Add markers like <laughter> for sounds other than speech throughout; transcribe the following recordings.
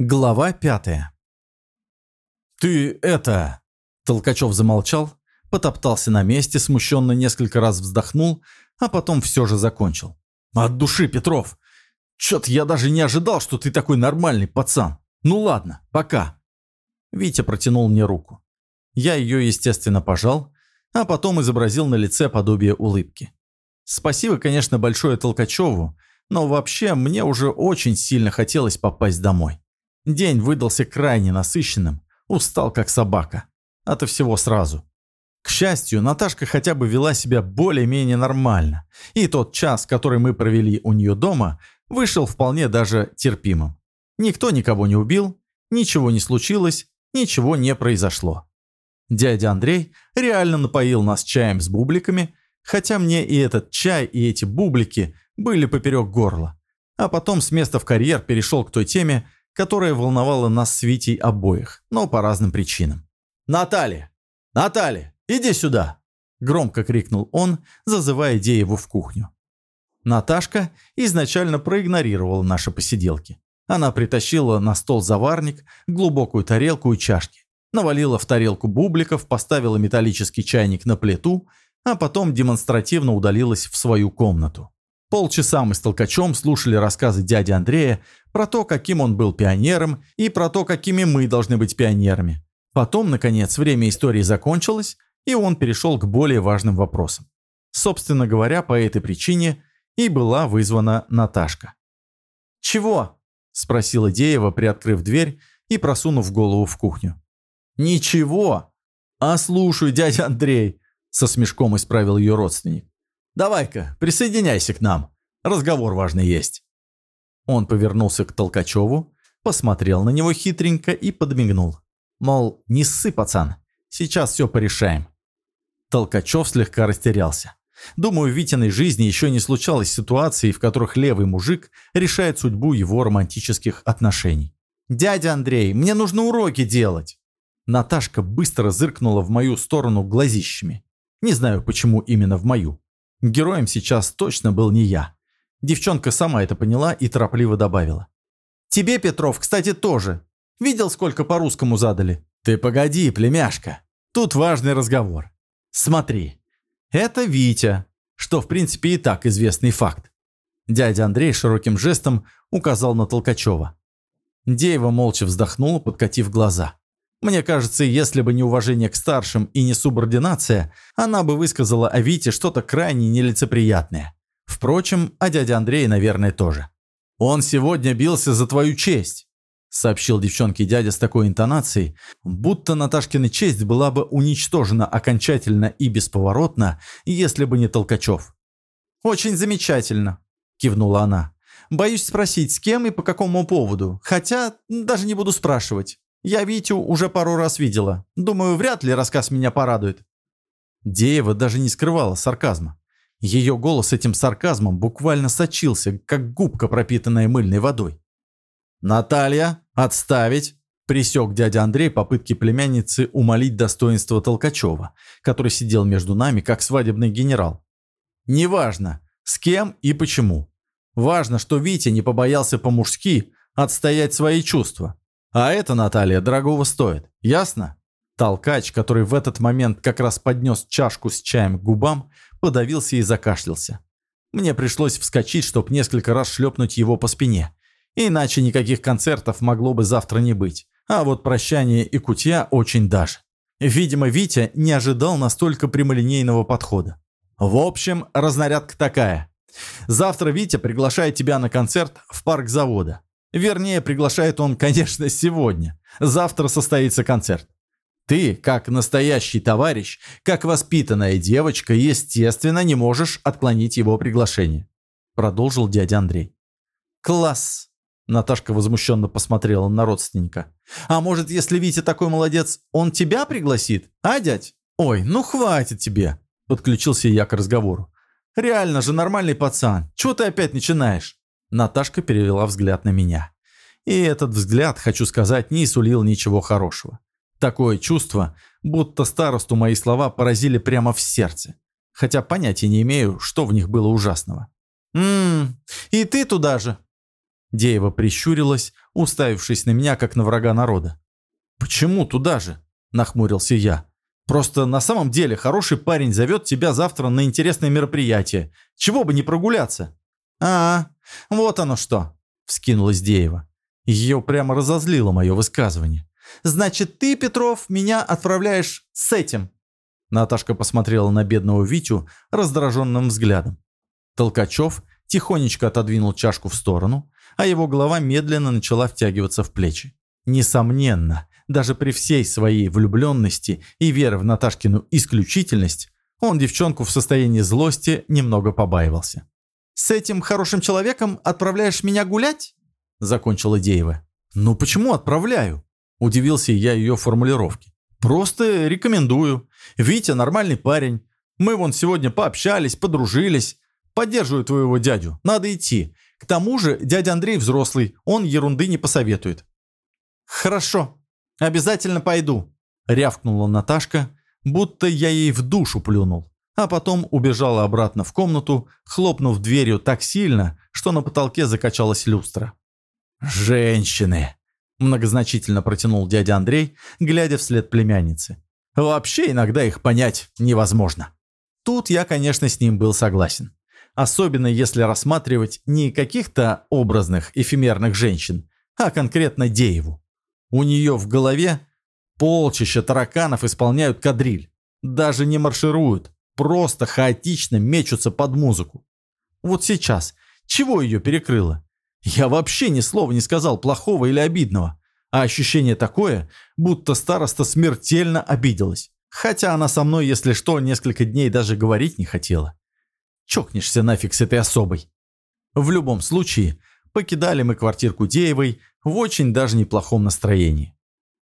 Глава пятая. «Ты это...» Толкачев замолчал, потоптался на месте, смущенно несколько раз вздохнул, а потом все же закончил. «От души, Петров! Чё-то я даже не ожидал, что ты такой нормальный пацан. Ну ладно, пока». Витя протянул мне руку. Я ее, естественно, пожал, а потом изобразил на лице подобие улыбки. Спасибо, конечно, большое Толкачеву, но вообще мне уже очень сильно хотелось попасть домой. День выдался крайне насыщенным, устал как собака. Это всего сразу. К счастью, Наташка хотя бы вела себя более-менее нормально, и тот час, который мы провели у нее дома, вышел вполне даже терпимым. Никто никого не убил, ничего не случилось, ничего не произошло. Дядя Андрей реально напоил нас чаем с бубликами, хотя мне и этот чай, и эти бублики были поперек горла. А потом с места в карьер перешел к той теме, которая волновала нас с Витей обоих, но по разным причинам. «Наталья! Наталья, иди сюда!» Громко крикнул он, зазывая Дееву в кухню. Наташка изначально проигнорировала наши посиделки. Она притащила на стол заварник, глубокую тарелку и чашки, навалила в тарелку бубликов, поставила металлический чайник на плиту, а потом демонстративно удалилась в свою комнату. Полчаса мы с толкачом слушали рассказы дяди Андрея про то, каким он был пионером, и про то, какими мы должны быть пионерами. Потом, наконец, время истории закончилось, и он перешел к более важным вопросам. Собственно говоря, по этой причине и была вызвана Наташка. «Чего?» – спросила Деева, приоткрыв дверь и просунув голову в кухню. «Ничего. А слушай, дядя Андрей», – со смешком исправил ее родственник. «Давай-ка, присоединяйся к нам. Разговор важный есть». Он повернулся к Толкачеву, посмотрел на него хитренько и подмигнул. Мол, не ссы, пацан, сейчас все порешаем. Толкачев слегка растерялся. Думаю, в Витиной жизни еще не случалось ситуации, в которых левый мужик решает судьбу его романтических отношений. «Дядя Андрей, мне нужно уроки делать!» Наташка быстро зыркнула в мою сторону глазищами. Не знаю, почему именно в мою. Героем сейчас точно был не я. Девчонка сама это поняла и торопливо добавила. «Тебе, Петров, кстати, тоже. Видел, сколько по-русскому задали?» «Ты погоди, племяшка. Тут важный разговор. Смотри. Это Витя, что в принципе и так известный факт. Дядя Андрей широким жестом указал на Толкачева. Деева молча вздохнула, подкатив глаза. Мне кажется, если бы не уважение к старшим и не субординация, она бы высказала о Вите что-то крайне нелицеприятное. Впрочем, о дяде Андрее, наверное, тоже. «Он сегодня бился за твою честь», — сообщил девчонке дядя с такой интонацией, будто Наташкина честь была бы уничтожена окончательно и бесповоротно, если бы не Толкачев. «Очень замечательно», — кивнула она. «Боюсь спросить, с кем и по какому поводу, хотя даже не буду спрашивать. Я Витю уже пару раз видела. Думаю, вряд ли рассказ меня порадует». Деева даже не скрывала сарказма. Ее голос этим сарказмом буквально сочился, как губка, пропитанная мыльной водой. «Наталья, отставить!» – присек дядя Андрей попытки племянницы умолить достоинство Толкачева, который сидел между нами, как свадебный генерал. «Неважно, с кем и почему. Важно, что Витя не побоялся по-мужски отстоять свои чувства. А это, Наталья, дорогого стоит. Ясно? Толкач, который в этот момент как раз поднес чашку с чаем к губам, подавился и закашлялся. Мне пришлось вскочить, чтобы несколько раз шлепнуть его по спине. Иначе никаких концертов могло бы завтра не быть. А вот прощание и кутья очень даже. Видимо, Витя не ожидал настолько прямолинейного подхода. В общем, разнарядка такая. Завтра Витя приглашает тебя на концерт в парк завода. Вернее, приглашает он, конечно, сегодня. Завтра состоится концерт. Ты, как настоящий товарищ, как воспитанная девочка, естественно, не можешь отклонить его приглашение. Продолжил дядя Андрей. Класс. Наташка возмущенно посмотрела на родственника. «А может, если Витя такой молодец, он тебя пригласит? А, дядь? Ой, ну хватит тебе!» Подключился я к разговору. «Реально же нормальный пацан. Чего ты опять начинаешь?» Наташка перевела взгляд на меня. И этот взгляд, хочу сказать, не сулил ничего хорошего. Такое чувство, будто старосту мои слова поразили прямо в сердце. Хотя понятия не имею, что в них было ужасного. «Ммм, и ты туда же?» Деева прищурилась, уставившись на меня, как на врага народа. «Почему туда же?» – нахмурился я. «Просто на самом деле хороший парень зовет тебя завтра на интересное мероприятие. Чего бы не прогуляться?» «А, вот оно что!» – вскинулась Деева. Ее прямо разозлило мое высказывание. «Значит, ты, Петров, меня отправляешь с этим?» Наташка посмотрела на бедного Витю раздраженным взглядом. Толкачев тихонечко отодвинул чашку в сторону, а его голова медленно начала втягиваться в плечи. Несомненно, даже при всей своей влюбленности и вере в Наташкину исключительность, он девчонку в состоянии злости немного побаивался. «С этим хорошим человеком отправляешь меня гулять?» – закончила Деева. «Ну почему отправляю?» – удивился я ее формулировке. «Просто рекомендую. Витя нормальный парень. Мы вон сегодня пообщались, подружились. Поддерживаю твоего дядю. Надо идти. К тому же дядя Андрей взрослый, он ерунды не посоветует». «Хорошо, обязательно пойду», – рявкнула Наташка, будто я ей в душу плюнул а потом убежала обратно в комнату, хлопнув дверью так сильно, что на потолке закачалась люстра. «Женщины!» – многозначительно протянул дядя Андрей, глядя вслед племянницы. «Вообще иногда их понять невозможно». Тут я, конечно, с ним был согласен. Особенно если рассматривать не каких-то образных, эфемерных женщин, а конкретно Дееву. У нее в голове полчища тараканов исполняют кадриль. Даже не маршируют, просто хаотично мечутся под музыку. Вот сейчас, чего ее перекрыло? Я вообще ни слова не сказал плохого или обидного, а ощущение такое, будто староста смертельно обиделась. Хотя она со мной, если что, несколько дней даже говорить не хотела. Чокнешься нафиг с этой особой. В любом случае, покидали мы квартирку Деевой в очень даже неплохом настроении.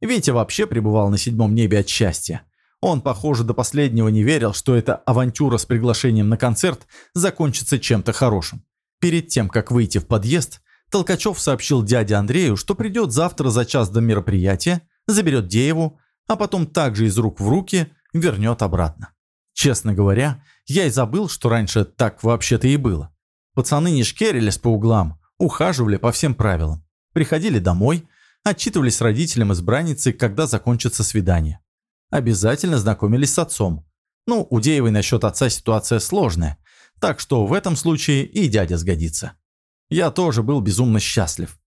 Витя вообще пребывал на седьмом небе от счастья. Он, похоже, до последнего не верил, что эта авантюра с приглашением на концерт закончится чем-то хорошим. Перед тем, как выйти в подъезд, Толкачев сообщил дяде Андрею, что придет завтра за час до мероприятия, заберет Дееву, а потом также из рук в руки вернет обратно. Честно говоря, я и забыл, что раньше так вообще-то и было. Пацаны не шкерились по углам, ухаживали по всем правилам. Приходили домой, отчитывались родителям избранницы, когда закончится свидание обязательно знакомились с отцом. Ну, у Деевой насчет отца ситуация сложная, так что в этом случае и дядя сгодится. Я тоже был безумно счастлив.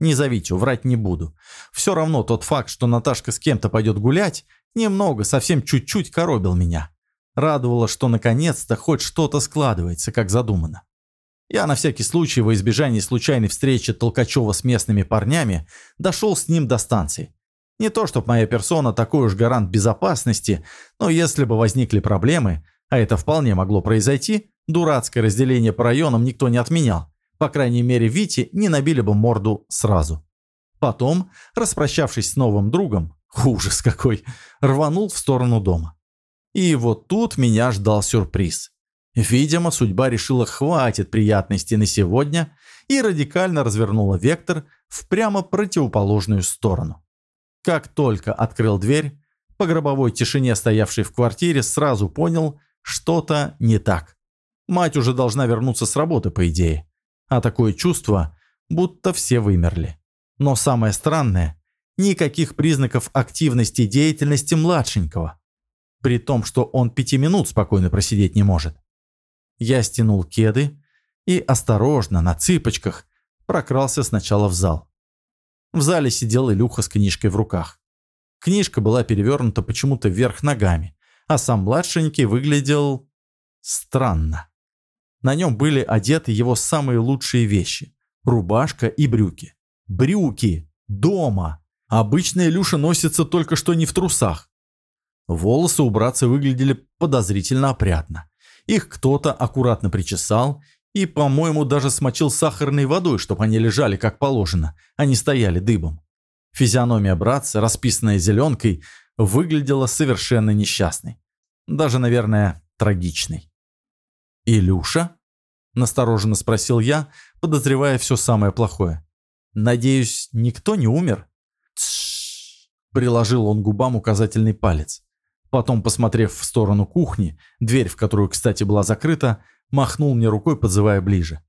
Не зовите, врать не буду. Все равно тот факт, что Наташка с кем-то пойдет гулять, немного, совсем чуть-чуть коробил меня. Радовало, что наконец-то хоть что-то складывается, как задумано. Я на всякий случай во избежание случайной встречи Толкачева с местными парнями дошел с ним до станции. Не то, чтобы моя персона такой уж гарант безопасности, но если бы возникли проблемы, а это вполне могло произойти, дурацкое разделение по районам никто не отменял. По крайней мере, Вите не набили бы морду сразу. Потом, распрощавшись с новым другом, <laughs> ужас какой, рванул в сторону дома. И вот тут меня ждал сюрприз. Видимо, судьба решила хватит приятностей на сегодня и радикально развернула вектор в прямо противоположную сторону. Как только открыл дверь, по гробовой тишине, стоявшей в квартире, сразу понял, что-то не так. Мать уже должна вернуться с работы, по идее. А такое чувство, будто все вымерли. Но самое странное, никаких признаков активности деятельности младшенького. При том, что он пяти минут спокойно просидеть не может. Я стянул кеды и осторожно, на цыпочках, прокрался сначала в зал. В зале сидел Илюха с книжкой в руках. Книжка была перевернута почему-то вверх ногами, а сам младшенький выглядел... странно. На нем были одеты его самые лучшие вещи. Рубашка и брюки. Брюки! Дома! Обычно Илюша носится только что не в трусах. Волосы у братца выглядели подозрительно опрятно. Их кто-то аккуратно причесал и, по-моему, даже смочил сахарной водой, чтобы они лежали как положено, а не стояли дыбом. Физиономия братца, расписанная зеленкой, выглядела совершенно несчастной. Даже, наверное, трагичной. «Илюша?» – настороженно спросил я, подозревая все самое плохое. «Надеюсь, никто не умер?» Приложил он губам указательный палец. Потом, посмотрев в сторону кухни, дверь в которую, кстати, была закрыта, махнул мне рукой, подзывая ближе.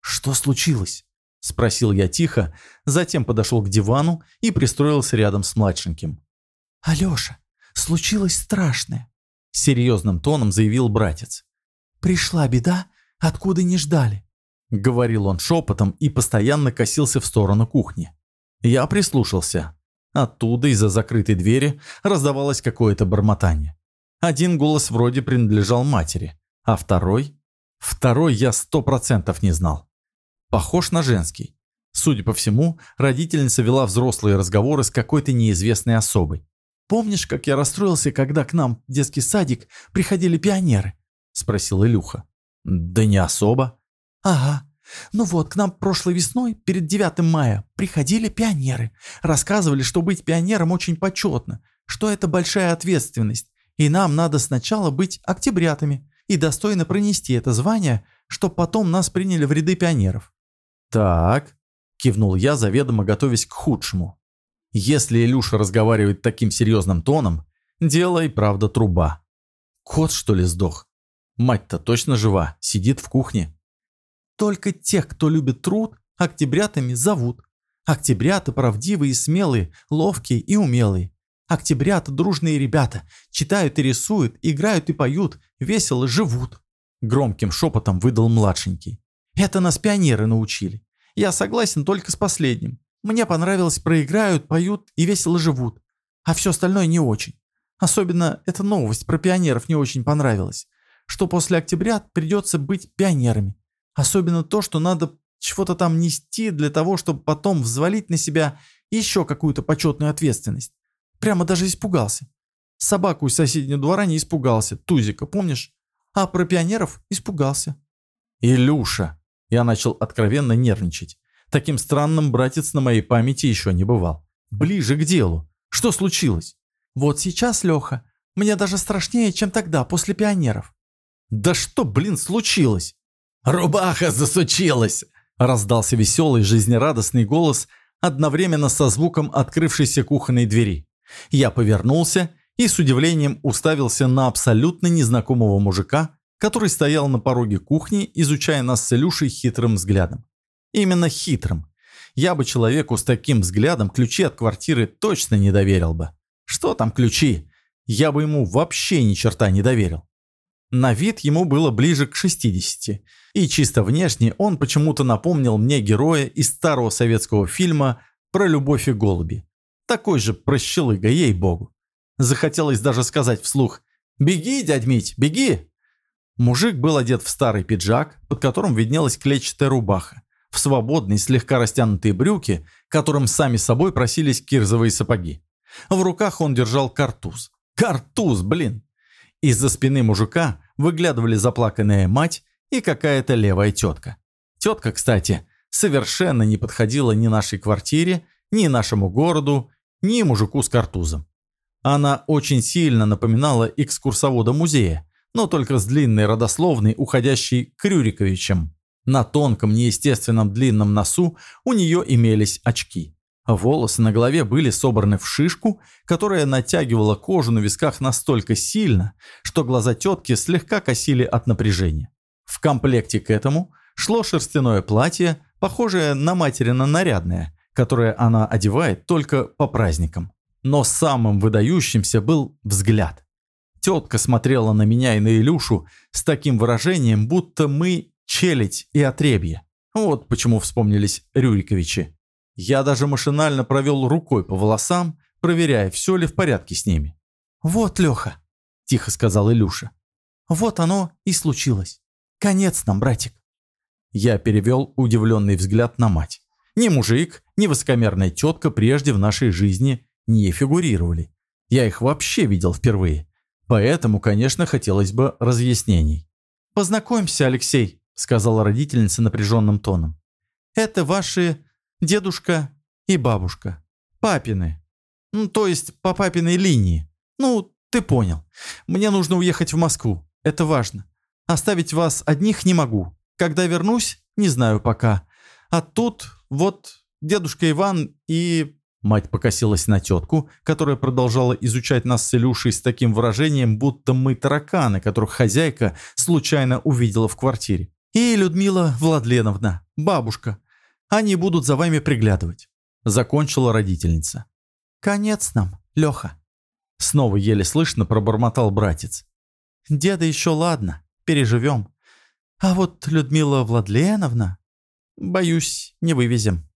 «Что случилось?» – Спросил я тихо, затем подошел к дивану и пристроился рядом с младшеньким. «Алеша, случилось страшное», — серьезным тоном заявил братец. «Пришла беда, откуда не ждали», — говорил он шепотом и постоянно косился в сторону кухни. Я прислушался. Оттуда, из-за закрытой двери, раздавалось какое-то бормотание. Один голос вроде принадлежал матери, а второй... Второй я сто процентов не знал. Похож на женский. Судя по всему, родительница вела взрослые разговоры с какой-то неизвестной особой. «Помнишь, как я расстроился, когда к нам в детский садик приходили пионеры?» – спросил Илюха. «Да не особо». «Ага. Ну вот, к нам прошлой весной, перед 9 мая, приходили пионеры. Рассказывали, что быть пионером очень почетно, что это большая ответственность, и нам надо сначала быть октябрятами и достойно пронести это звание, чтобы потом нас приняли в ряды пионеров. «Так», – кивнул я, заведомо готовясь к худшему. «Если Илюша разговаривает таким серьезным тоном, дело и правда труба. Кот, что ли, сдох? Мать-то точно жива, сидит в кухне». «Только тех, кто любит труд, октябрятами зовут. Октябрята правдивые и смелые, ловкие и умелые. Октябрята дружные ребята, читают и рисуют, играют и поют, весело живут. Громким шепотом выдал младшенький. Это нас пионеры научили. Я согласен только с последним. Мне понравилось проиграют, поют и весело живут. А все остальное не очень. Особенно эта новость про пионеров не очень понравилась. Что после октября придется быть пионерами. Особенно то, что надо чего-то там нести для того, чтобы потом взвалить на себя еще какую-то почетную ответственность. Прямо даже испугался. Собаку из соседнего двора не испугался, Тузика, помнишь? А про пионеров испугался. «Илюша!» Я начал откровенно нервничать. Таким странным братец на моей памяти еще не бывал. Ближе к делу. Что случилось? Вот сейчас, Леха, мне даже страшнее, чем тогда, после пионеров. Да что, блин, случилось? Рубаха засучилась! Раздался веселый, жизнерадостный голос одновременно со звуком открывшейся кухонной двери. Я повернулся и с удивлением уставился на абсолютно незнакомого мужика, который стоял на пороге кухни, изучая нас с Илюшей хитрым взглядом. Именно хитрым. Я бы человеку с таким взглядом ключи от квартиры точно не доверил бы. Что там ключи? Я бы ему вообще ни черта не доверил. На вид ему было ближе к 60, и чисто внешне он почему-то напомнил мне героя из старого советского фильма про любовь и голуби. Такой же прощелыга, ей-богу. Захотелось даже сказать вслух «Беги, дядь Мить, беги!». Мужик был одет в старый пиджак, под которым виднелась клетчатая рубаха, в свободные, слегка растянутые брюки, которым сами собой просились кирзовые сапоги. В руках он держал картуз. Картуз, блин! Из-за спины мужика выглядывали заплаканная мать и какая-то левая тетка. Тетка, кстати, совершенно не подходила ни нашей квартире, ни нашему городу, ни мужику с картузом. Она очень сильно напоминала экскурсовода музея, но только с длинной родословной, уходящей к Рюриковичам. На тонком, неестественном длинном носу у нее имелись очки. Волосы на голове были собраны в шишку, которая натягивала кожу на висках настолько сильно, что глаза тетки слегка косили от напряжения. В комплекте к этому шло шерстяное платье, похожее на материно нарядное, которое она одевает только по праздникам. Но самым выдающимся был взгляд. Тетка смотрела на меня и на Илюшу с таким выражением, будто мы челядь и отребье. Вот почему вспомнились Рюриковичи. Я даже машинально провел рукой по волосам, проверяя, все ли в порядке с ними. «Вот, Леха», – тихо сказал Илюша. «Вот оно и случилось. Конец нам, братик». Я перевел удивленный взгляд на мать. Ни мужик, ни высокомерная тетка прежде в нашей жизни не фигурировали. Я их вообще видел впервые. Поэтому, конечно, хотелось бы разъяснений. «Познакомься, Алексей», — сказала родительница напряженным тоном. «Это ваши дедушка и бабушка. Папины. Ну, то есть по папиной линии. Ну, ты понял. Мне нужно уехать в Москву. Это важно. Оставить вас одних не могу. Когда вернусь, не знаю пока. А тут вот дедушка Иван и...» Мать покосилась на тетку, которая продолжала изучать нас с Илюшей с таким выражением, будто мы тараканы, которых хозяйка случайно увидела в квартире. «И Людмила Владленовна, бабушка. Они будут за вами приглядывать. Закончила родительница. Конец нам, Леха. Снова еле слышно пробормотал братец. Деда еще ладно, переживем. А вот Людмила Владленовна, боюсь, не вывезем.